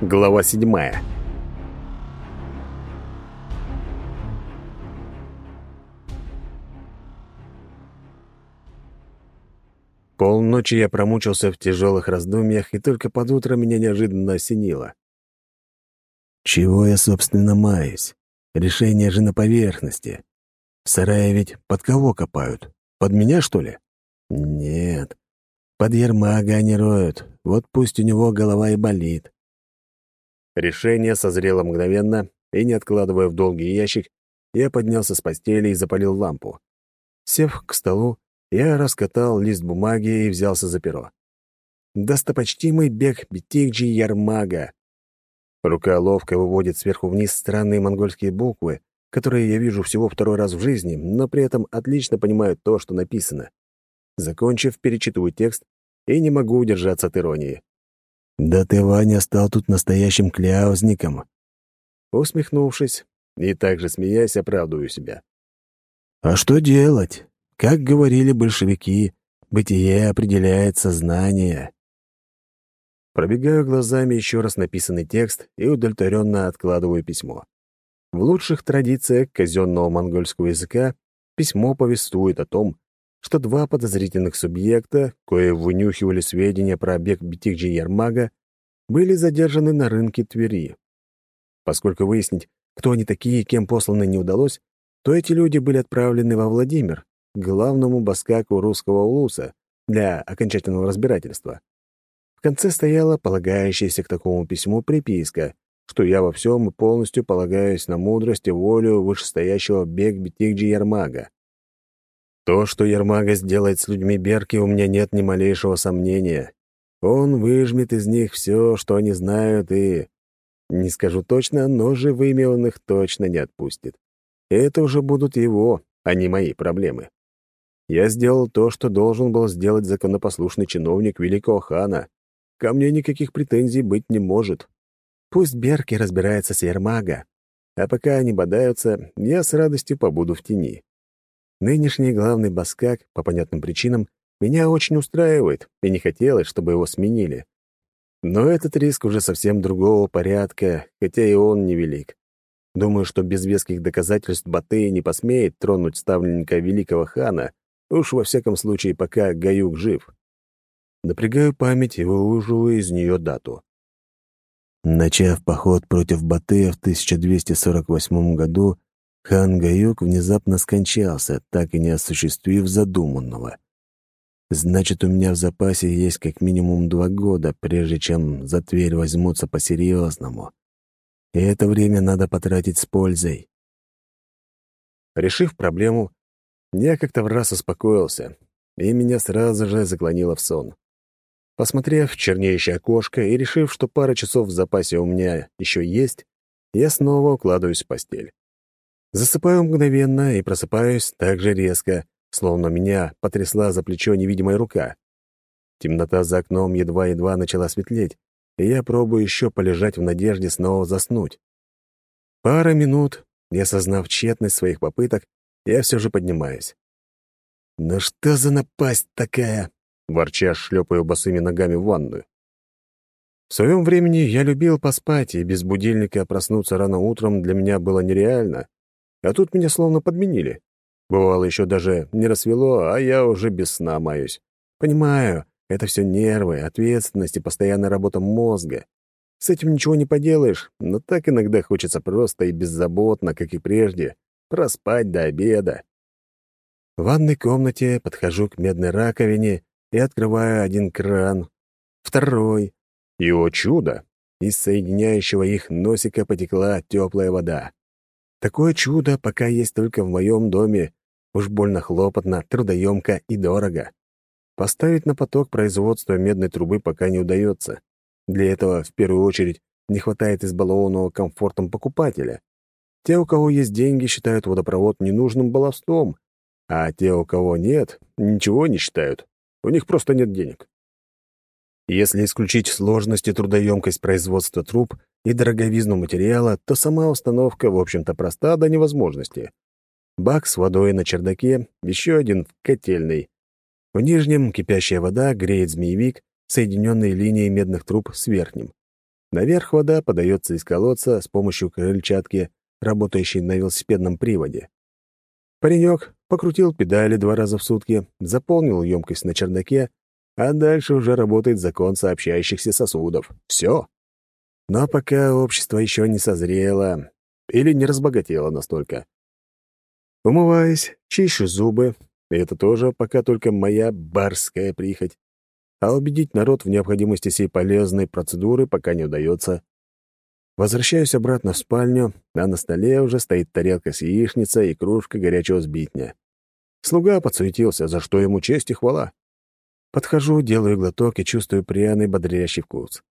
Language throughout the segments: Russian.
Глава седьмая. Полночи я промучился в тяжелых раздумьях, и только под утро меня неожиданно осенило. Чего я, собственно, маюсь? Решение же на поверхности. В сарае ведь под кого копают? Под меня, что ли? Нет. Под Ермага они роют. Вот пусть у него голова и болит. Решение созрело мгновенно, и, не откладывая в долгий ящик, я поднялся с постели и запалил лампу. Сев к столу, я раскатал лист бумаги и взялся за перо. Достопочтимый бег Бетикджи Ярмага. Рука ловко выводит сверху вниз странные монгольские буквы, которые я вижу всего второй раз в жизни, но при этом отлично понимаю то, что написано. Закончив, перечитываю текст и не могу удержаться от иронии. «Да ты, Ваня, стал тут настоящим кляузником!» Усмехнувшись и также смеясь, оправдываю себя. «А что делать? Как говорили большевики, бытие определяет сознание». Пробегаю глазами еще раз написанный текст и удовлетворенно откладываю письмо. В лучших традициях казенного монгольского языка письмо повествует о том, что два подозрительных субъекта, кое вынюхивали сведения про объект Бетикджи Ярмага, были задержаны на рынке Твери. Поскольку выяснить, кто они такие и кем посланы не удалось, то эти люди были отправлены во Владимир, главному баскаку русского улуса, для окончательного разбирательства. В конце стояла полагающаяся к такому письму приписка, что я во всем и полностью полагаюсь на мудрость и волю вышестоящего бег Бетикджи Ярмага. То, что Ермага сделает с людьми Берки, у меня нет ни малейшего сомнения. Он выжмет из них все, что они знают, и... Не скажу точно, но живыми он их точно не отпустит. Это уже будут его, а не мои проблемы. Я сделал то, что должен был сделать законопослушный чиновник великого хана. Ко мне никаких претензий быть не может. Пусть Берки разбирается с Ермага, а пока они бодаются, я с радостью побуду в тени. Нынешний главный баскак, по понятным причинам, меня очень устраивает, и не хотелось, чтобы его сменили. Но этот риск уже совсем другого порядка, хотя и он невелик. Думаю, что без веских доказательств Батый не посмеет тронуть ставленника великого хана, уж во всяком случае, пока Гаюк жив. Напрягаю память и выуживаю из нее дату. Начав поход против Батыя в 1248 году, Хан Гаюк внезапно скончался, так и не осуществив задуманного. Значит, у меня в запасе есть как минимум два года, прежде чем за Тверь возьмутся по-серьезному. И это время надо потратить с пользой. Решив проблему, я как-то в раз успокоился, и меня сразу же заклонило в сон. Посмотрев в чернеющее окошко и решив, что пара часов в запасе у меня еще есть, я снова укладываюсь в постель. Засыпаю мгновенно и просыпаюсь так же резко, словно меня потрясла за плечо невидимая рука. Темнота за окном едва-едва начала светлеть, и я пробую еще полежать в надежде снова заснуть. Пара минут, и осознав тщетность своих попыток, я все же поднимаюсь. «Ну что за напасть такая?» — ворча шлепаю босыми ногами в ванную. В своем времени я любил поспать, и без будильника проснуться рано утром для меня было нереально, а тут меня словно подменили. Бывало, еще даже не рассвело, а я уже без сна маюсь. Понимаю, это все нервы, ответственность и постоянная работа мозга. С этим ничего не поделаешь, но так иногда хочется просто и беззаботно, как и прежде, проспать до обеда. В ванной комнате подхожу к медной раковине и открываю один кран, второй. И, о чудо, из соединяющего их носика потекла теплая вода. Такое чудо пока есть только в моем доме. Уж больно хлопотно, трудоемко и дорого. Поставить на поток производства медной трубы пока не удается. Для этого, в первую очередь, не хватает избалованного комфортом покупателя. Те, у кого есть деньги, считают водопровод ненужным баловством, а те, у кого нет, ничего не считают. У них просто нет денег. Если исключить сложность и трудоемкость производства труб и дороговизну материала, то сама установка, в общем-то, проста до невозможности. Бак с водой на чердаке, еще один в котельной. В нижнем кипящая вода греет змеевик, соединенный линией медных труб с верхним. Наверх вода подается из колодца с помощью крыльчатки, работающей на велосипедном приводе. Паренек покрутил педали два раза в сутки, заполнил емкость на чердаке, а дальше уже работает закон сообщающихся сосудов. Все. Но пока общество еще не созрело или не разбогатело настолько. Умываясь, чищу зубы, и это тоже пока только моя барская прихоть. А убедить народ в необходимости сей полезной процедуры пока не удается. Возвращаюсь обратно в спальню, а на столе уже стоит тарелка с яичницей и кружка горячего сбитня. Слуга подсуетился, за что ему честь и хвала. Подхожу, делаю глоток и чувствую пряный бодрящий вкус.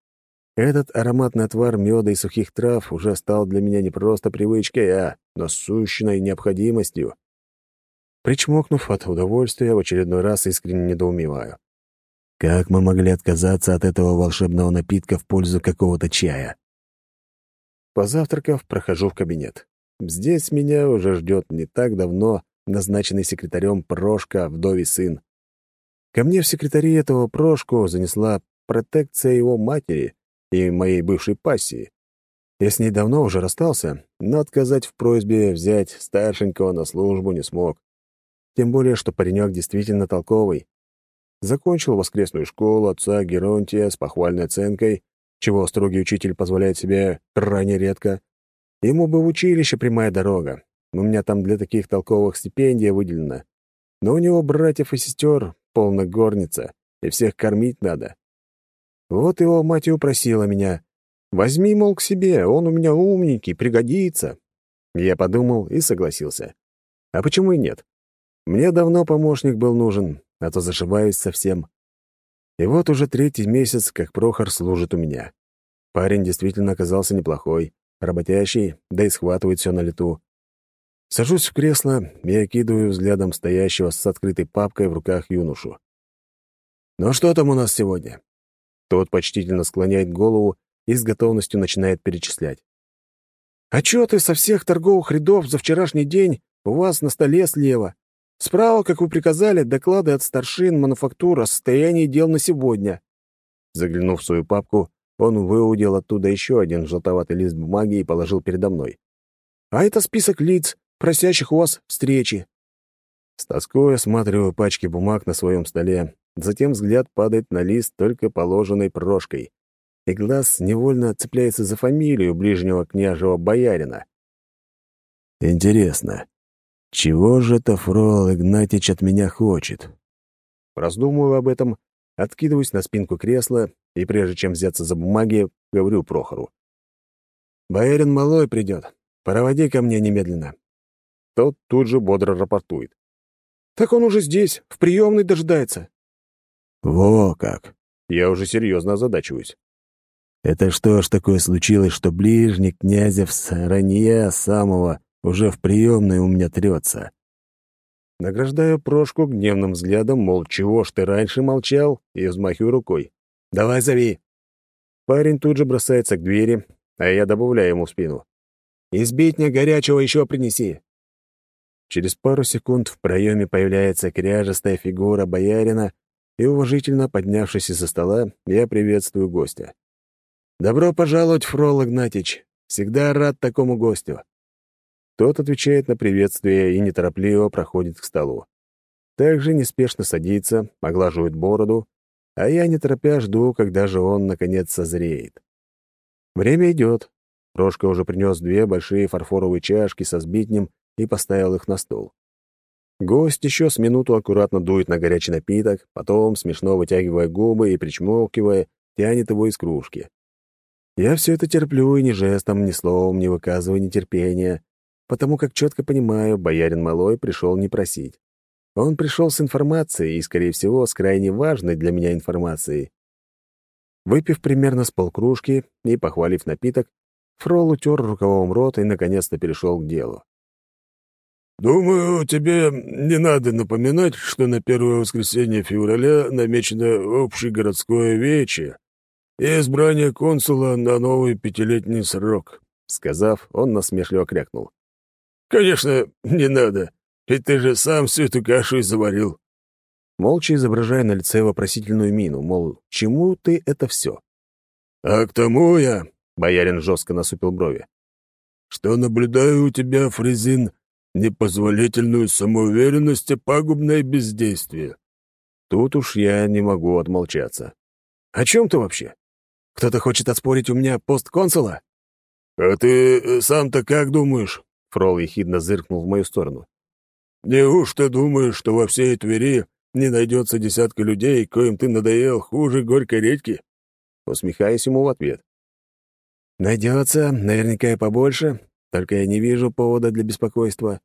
Этот ароматный отвар меда и сухих трав уже стал для меня не просто привычкой, а насущной необходимостью. Причмокнув от удовольствия, в очередной раз искренне недоумеваю. Как мы могли отказаться от этого волшебного напитка в пользу какого-то чая? Позавтракав, прохожу в кабинет. Здесь меня уже ждет не так давно назначенный секретарем Прошка, вдовий сын. Ко мне в секретари этого Прошку занесла протекция его матери и моей бывшей пассии. Я с ней давно уже расстался, но отказать в просьбе взять старшенького на службу не смог. Тем более, что паренек действительно толковый. Закончил воскресную школу отца Геронтия с похвальной оценкой, чего строгий учитель позволяет себе крайне редко. Ему бы в училище прямая дорога. У меня там для таких толковых стипендия выделена. Но у него братьев и сестер полна горница, и всех кормить надо. Вот его мать и упросила меня. «Возьми, мол, к себе, он у меня умненький, пригодится». Я подумал и согласился. А почему и нет? Мне давно помощник был нужен, а то зашибаюсь совсем. И вот уже третий месяц, как Прохор служит у меня. Парень действительно оказался неплохой, работящий, да и схватывает все на лету. Сажусь в кресло и окидываю взглядом стоящего с открытой папкой в руках юношу. «Ну что там у нас сегодня?» Тот почтительно склоняет голову и с готовностью начинает перечислять. «Отчеты со всех торговых рядов за вчерашний день у вас на столе слева. Справа, как вы приказали, доклады от старшин мануфактур о состоянии дел на сегодня». Заглянув в свою папку, он выудил оттуда еще один желтоватый лист бумаги и положил передо мной. «А это список лиц, просящих у вас встречи». С тоской осматриваю пачки бумаг на своем столе, затем взгляд падает на лист только положенной прошкой, и глаз невольно цепляется за фамилию ближнего княжего боярина. Интересно, чего же это Фрол Игнатьич от меня хочет? Раздумываю об этом, откидываюсь на спинку кресла и, прежде чем взяться за бумаги, говорю Прохору. «Боярин Малой придет. Проводи ко мне немедленно». Тот тут же бодро рапортует. «Так он уже здесь, в приемной дожидается». «Во как!» Я уже серьезно озадачиваюсь. «Это что ж такое случилось, что ближний князев с ранья самого уже в приемной у меня трется?» Награждаю Прошку гневным взглядом, мол, чего ж ты раньше молчал, и взмахиваю рукой. «Давай зови!» Парень тут же бросается к двери, а я добавляю ему в спину. «Избитня горячего еще принеси!» Через пару секунд в проеме появляется кряжестая фигура боярина, и, уважительно поднявшись из-за стола, я приветствую гостя. «Добро пожаловать, Фрол Игнатьич! Всегда рад такому гостю!» Тот отвечает на приветствие и неторопливо проходит к столу. Также неспешно садится, оглаживает бороду, а я, не торопя, жду, когда же он, наконец, созреет. Время идет. Прошка уже принес две большие фарфоровые чашки со сбитнем и поставил их на стол. Гость еще с минуту аккуратно дует на горячий напиток, потом, смешно вытягивая губы и причмокивая, тянет его из кружки. Я все это терплю и ни жестом, ни словом не выказываю нетерпения, потому как четко понимаю, боярин Малой пришел не просить. Он пришел с информацией и, скорее всего, с крайне важной для меня информацией. Выпив примерно с полкружки и похвалив напиток, Фрол утер рукавом рот и, наконец-то, перешел к делу. «Думаю, тебе не надо напоминать, что на первое воскресенье февраля намечено общегородское вече и избрание консула на новый пятилетний срок», — сказав, он насмешливо крякнул. «Конечно, не надо. Ведь ты же сам всю эту кашу и заварил». Молча изображая на лице вопросительную мину, мол, чему ты это все? А к тому я, — боярин жестко насупил брови, — что наблюдаю у тебя, Фрезин, непозволительную самоуверенность и пагубное бездействие. Тут уж я не могу отмолчаться. «О чем ты вообще? Кто-то хочет отспорить у меня пост консула?» «А ты э, сам-то как думаешь?» Фрол ехидно зыркнул в мою сторону. «Неужто думаешь, что во всей Твери не найдется десятка людей, коим ты надоел хуже горькой редьки?» Усмехаясь ему в ответ. «Найдется, наверняка и побольше, только я не вижу повода для беспокойства.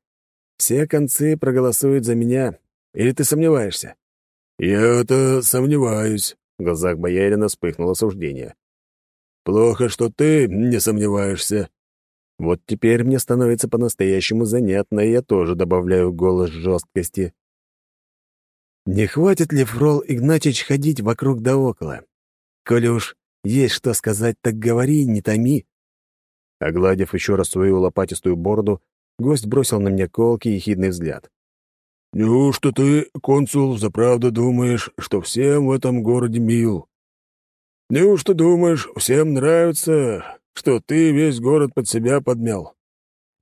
Все концы проголосуют за меня. Или ты сомневаешься?» «Я-то сомневаюсь», — в глазах боярина вспыхнуло осуждение. «Плохо, что ты не сомневаешься». Вот теперь мне становится по-настоящему занятно, и я тоже добавляю голос жесткости. Не хватит ли, Фрол Игнатьич, ходить вокруг да около? Коли уж есть что сказать, так говори, не томи. Огладив еще раз свою лопатистую бороду, гость бросил на меня колкий и хидный взгляд. «Неужто ты, консул, заправду думаешь, что всем в этом городе мил? Неужто думаешь, всем нравится, что ты весь город под себя подмял?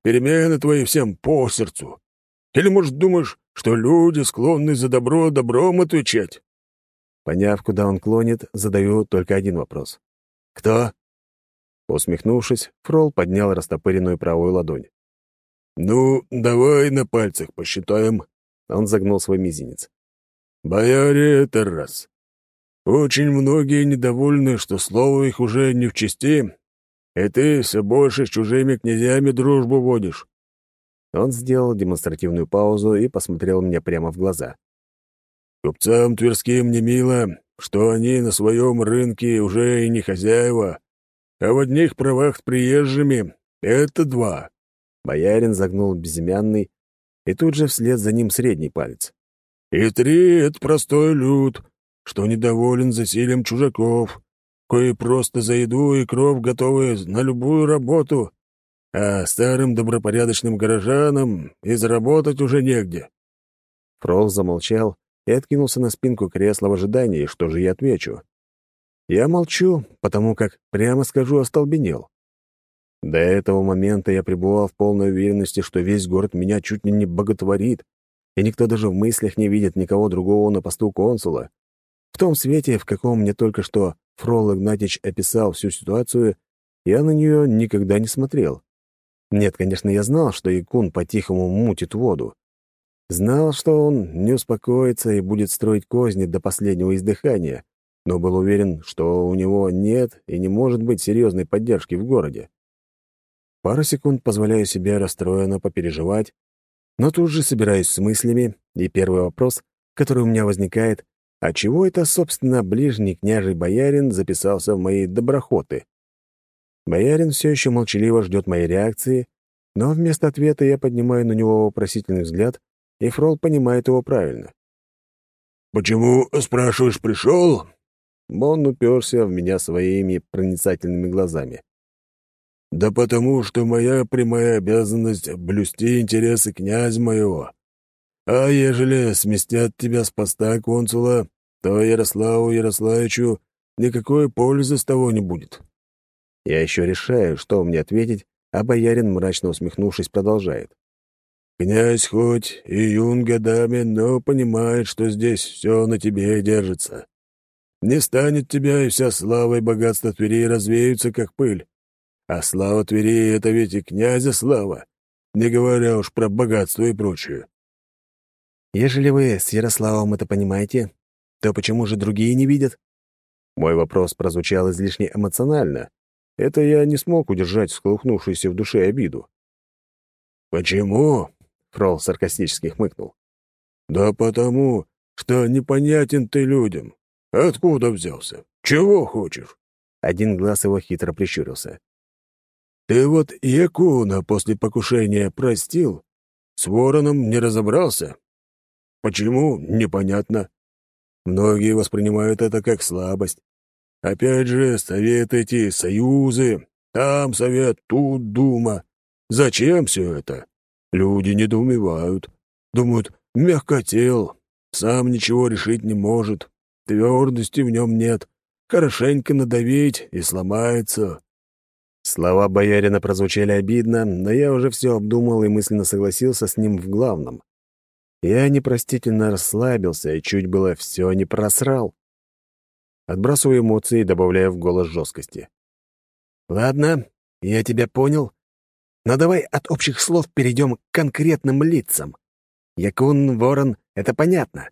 Перемены твои всем по сердцу. Или, может, думаешь, что люди склонны за добро добром отвечать?» Поняв, куда он клонит, задаю только один вопрос. «Кто?» Усмехнувшись, Фрол поднял растопыренную правую ладонь. «Ну, давай на пальцах посчитаем». Он загнул свой мизинец. «Бояре — это раз. Очень многие недовольны, что слово их уже не в чести, и ты все больше с чужими князьями дружбу водишь». Он сделал демонстративную паузу и посмотрел мне прямо в глаза. «Купцам тверским не мило, что они на своем рынке уже и не хозяева, а в одних правах с приезжими — это два». Боярин загнул безымянный, и тут же вслед за ним средний палец. «И три — это простой люд, что недоволен засилием чужаков, кои просто за еду и кров готовы на любую работу, а старым добропорядочным горожанам и заработать уже негде». Фрол замолчал и откинулся на спинку кресла в ожидании, что же я отвечу. Я молчу, потому как, прямо скажу, остолбенел. До этого момента я пребывал в полной уверенности, что весь город меня чуть ли не боготворит, и никто даже в мыслях не видит никого другого на посту консула. В том свете, в каком мне только что Фрол Игнатьич описал всю ситуацию, я на нее никогда не смотрел. Нет, конечно, я знал, что Якун по-тихому мутит воду. Знал, что он не успокоится и будет строить козни до последнего издыхания, но был уверен, что у него нет и не может быть серьезной поддержки в городе. Пару секунд позволяю себе расстроенно попереживать, но тут же собираюсь с мыслями, и первый вопрос, который у меня возникает, а чего это, собственно, ближний княжий боярин записался в мои доброхоты? Боярин все еще молчаливо ждет моей реакции, но вместо ответа я поднимаю на него вопросительный взгляд, и Фрол понимает его правильно. «Почему, спрашиваешь, пришел?» Он уперся в меня своими проницательными глазами. «Да потому что моя прямая обязанность — блюсти интересы князя моего. А ежели сместят тебя с поста консула, то Ярославу Ярославичу никакой пользы с того не будет». Я еще решаю, что мне ответить, а боярин, мрачно усмехнувшись, продолжает. «Князь хоть и юн годами, но понимает, что здесь все на тебе держится. Не станет тебя, и вся слава и богатство Твери развеются, как пыль. А слава Твери — это ведь и князя слава, не говоря уж про богатство и прочее. Ежели вы с Ярославом это понимаете, то почему же другие не видят? Мой вопрос прозвучал излишне эмоционально. Это я не смог удержать всколыхнувшуюся в душе обиду. «Почему?» — Фрол саркастически хмыкнул. «Да потому, что непонятен ты людям. Откуда взялся? Чего хочешь?» Один глаз его хитро прищурился. «Ты вот Якуна после покушения простил? С вороном не разобрался? Почему? Непонятно. Многие воспринимают это как слабость. Опять же, совет эти, союзы. Там совет, тут дума. Зачем все это? Люди недоумевают. Думают, мягкотел, сам ничего решить не может. Твердости в нем нет, хорошенько надавить и сломается». Слова боярина прозвучали обидно, но я уже все обдумал и мысленно согласился с ним в главном. Я непростительно расслабился и чуть было все не просрал. Отбрасываю эмоции и добавляю в голос жесткости. «Ладно, я тебя понял. Но давай от общих слов перейдем к конкретным лицам. Якун, Ворон — это понятно.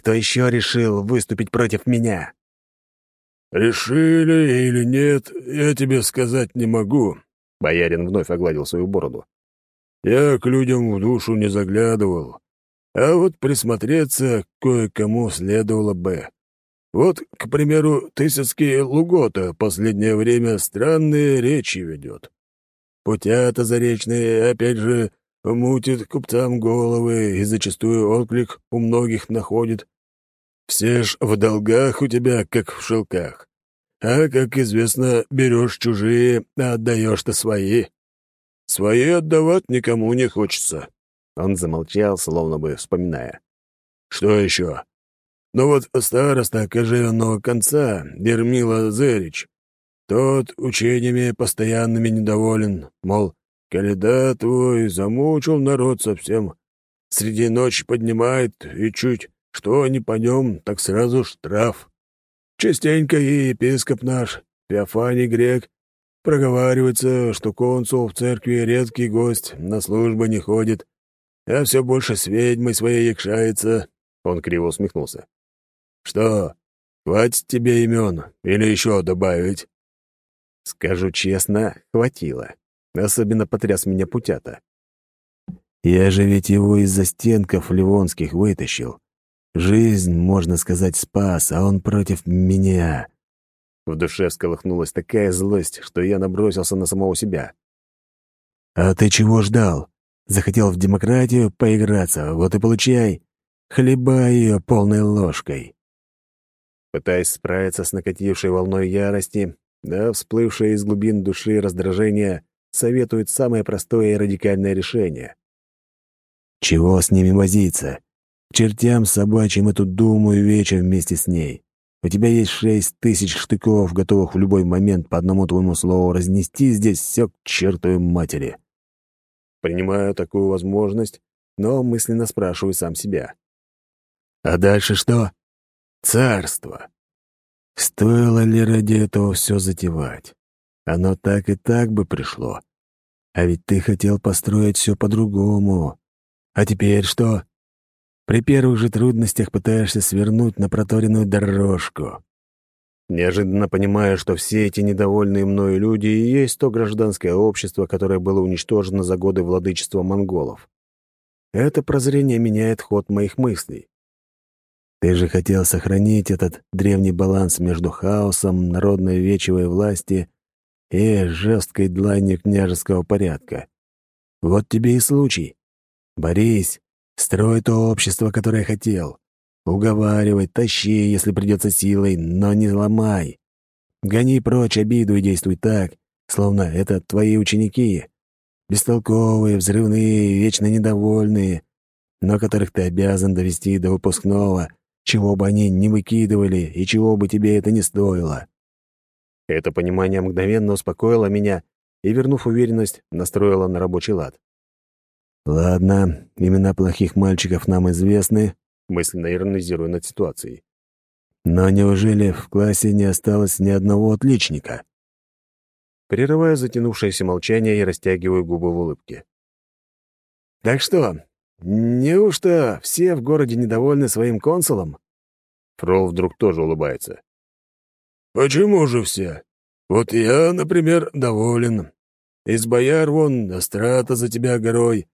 Кто еще решил выступить против меня?» «Решили или нет, я тебе сказать не могу», — боярин вновь огладил свою бороду. «Я к людям в душу не заглядывал, а вот присмотреться кое-кому следовало бы. Вот, к примеру, Тысяцкий Лугота последнее время странные речи ведет. Путята заречные, опять же, мутит купцам головы и зачастую отклик у многих находит. Все ж в долгах у тебя, как в шелках. А, как известно, берешь чужие, а отдаешь-то свои. Свои отдавать никому не хочется. Он замолчал, словно бы вспоминая. Что еще? Ну вот староста кожевенного конца, Дермила Зерич, тот учениями постоянными недоволен, мол, Каледа твой замучил народ совсем. Среди ночи поднимает, и чуть что не по нем, так сразу штраф. Частенько и епископ наш, Феофаний Грек, проговаривается, что консул в церкви редкий гость, на службу не ходит, а все больше с ведьмой своей якшается. Он криво усмехнулся. «Что, хватит тебе имен или еще добавить?» Скажу честно, хватило. Особенно потряс меня путята. Я же ведь его из за стенков ливонских вытащил. Жизнь, можно сказать, спас, а он против меня. В душе всколыхнулась такая злость, что я набросился на самого себя. «А ты чего ждал? Захотел в демократию поиграться, вот и получай. Хлебай ее полной ложкой». Пытаясь справиться с накатившей волной ярости, да всплывшее из глубин души раздражение, советует самое простое и радикальное решение. «Чего с ними возиться? К чертям собачьим эту думу и вечер вместе с ней. У тебя есть шесть тысяч штыков, готовых в любой момент по одному твоему слову разнести здесь все к чертовой матери». Принимаю такую возможность, но мысленно спрашиваю сам себя. «А дальше что?» Царство. Стоило ли ради этого все затевать? Оно так и так бы пришло. А ведь ты хотел построить все по-другому. А теперь что? При первых же трудностях пытаешься свернуть на проторенную дорожку. Неожиданно понимая, что все эти недовольные мною люди и есть то гражданское общество, которое было уничтожено за годы владычества монголов. Это прозрение меняет ход моих мыслей. Ты же хотел сохранить этот древний баланс между хаосом народной вечевой власти и жесткой дланью княжеского порядка. Вот тебе и случай. Борись, строй то общество, которое хотел. Уговаривай, тащи, если придется силой, но не ломай. Гони прочь обиду и действуй так, словно это твои ученики. Бестолковые, взрывные, вечно недовольные, но которых ты обязан довести до выпускного — чего бы они ни выкидывали и чего бы тебе это ни стоило. Это понимание мгновенно успокоило меня и, вернув уверенность, настроило на рабочий лад. «Ладно, имена плохих мальчиков нам известны», мысленно иронизируя над ситуацией. «Но неужели в классе не осталось ни одного отличника?» Прерываю затянувшееся молчание и растягиваю губы в улыбке. «Так что, «Неужто все в городе недовольны своим консулом?» Фрол вдруг тоже улыбается. «Почему же все? Вот я, например, доволен. Из бояр вон Астрата за тебя горой,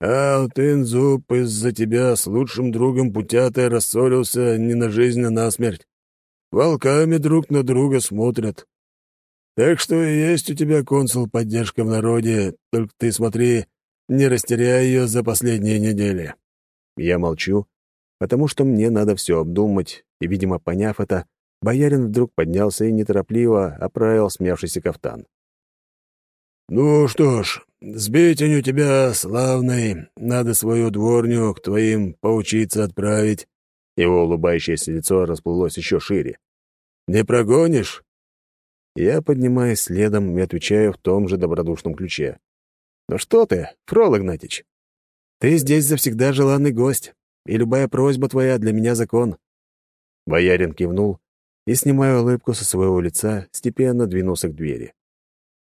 а Алтынзуб из-за тебя с лучшим другом Путятой рассорился не на жизнь, а на смерть. Волками друг на друга смотрят. Так что есть у тебя, консул, поддержка в народе, только ты смотри, не растеряй ее за последние недели». Я молчу, потому что мне надо все обдумать, и, видимо, поняв это, боярин вдруг поднялся и неторопливо оправил смявшийся кафтан. «Ну что ж, сбитень у тебя славный, надо свою дворню к твоим поучиться отправить». Его улыбающееся лицо расплылось еще шире. Не прогонишь?» Я поднимаюсь следом и отвечаю в том же добродушном ключе. «Ну что ты, Фрол Игнатьич, ты здесь завсегда желанный гость, и любая просьба твоя для меня закон». Боярин кивнул и, снимая улыбку со своего лица, степенно двинулся к двери.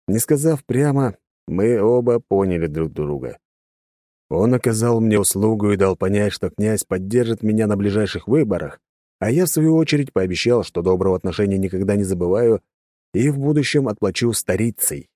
Не сказав прямо, мы оба поняли друг друга. Он оказал мне услугу и дал понять, что князь поддержит меня на ближайших выборах, а я, в свою очередь, пообещал, что доброго отношения никогда не забываю и в будущем отплачу старицей.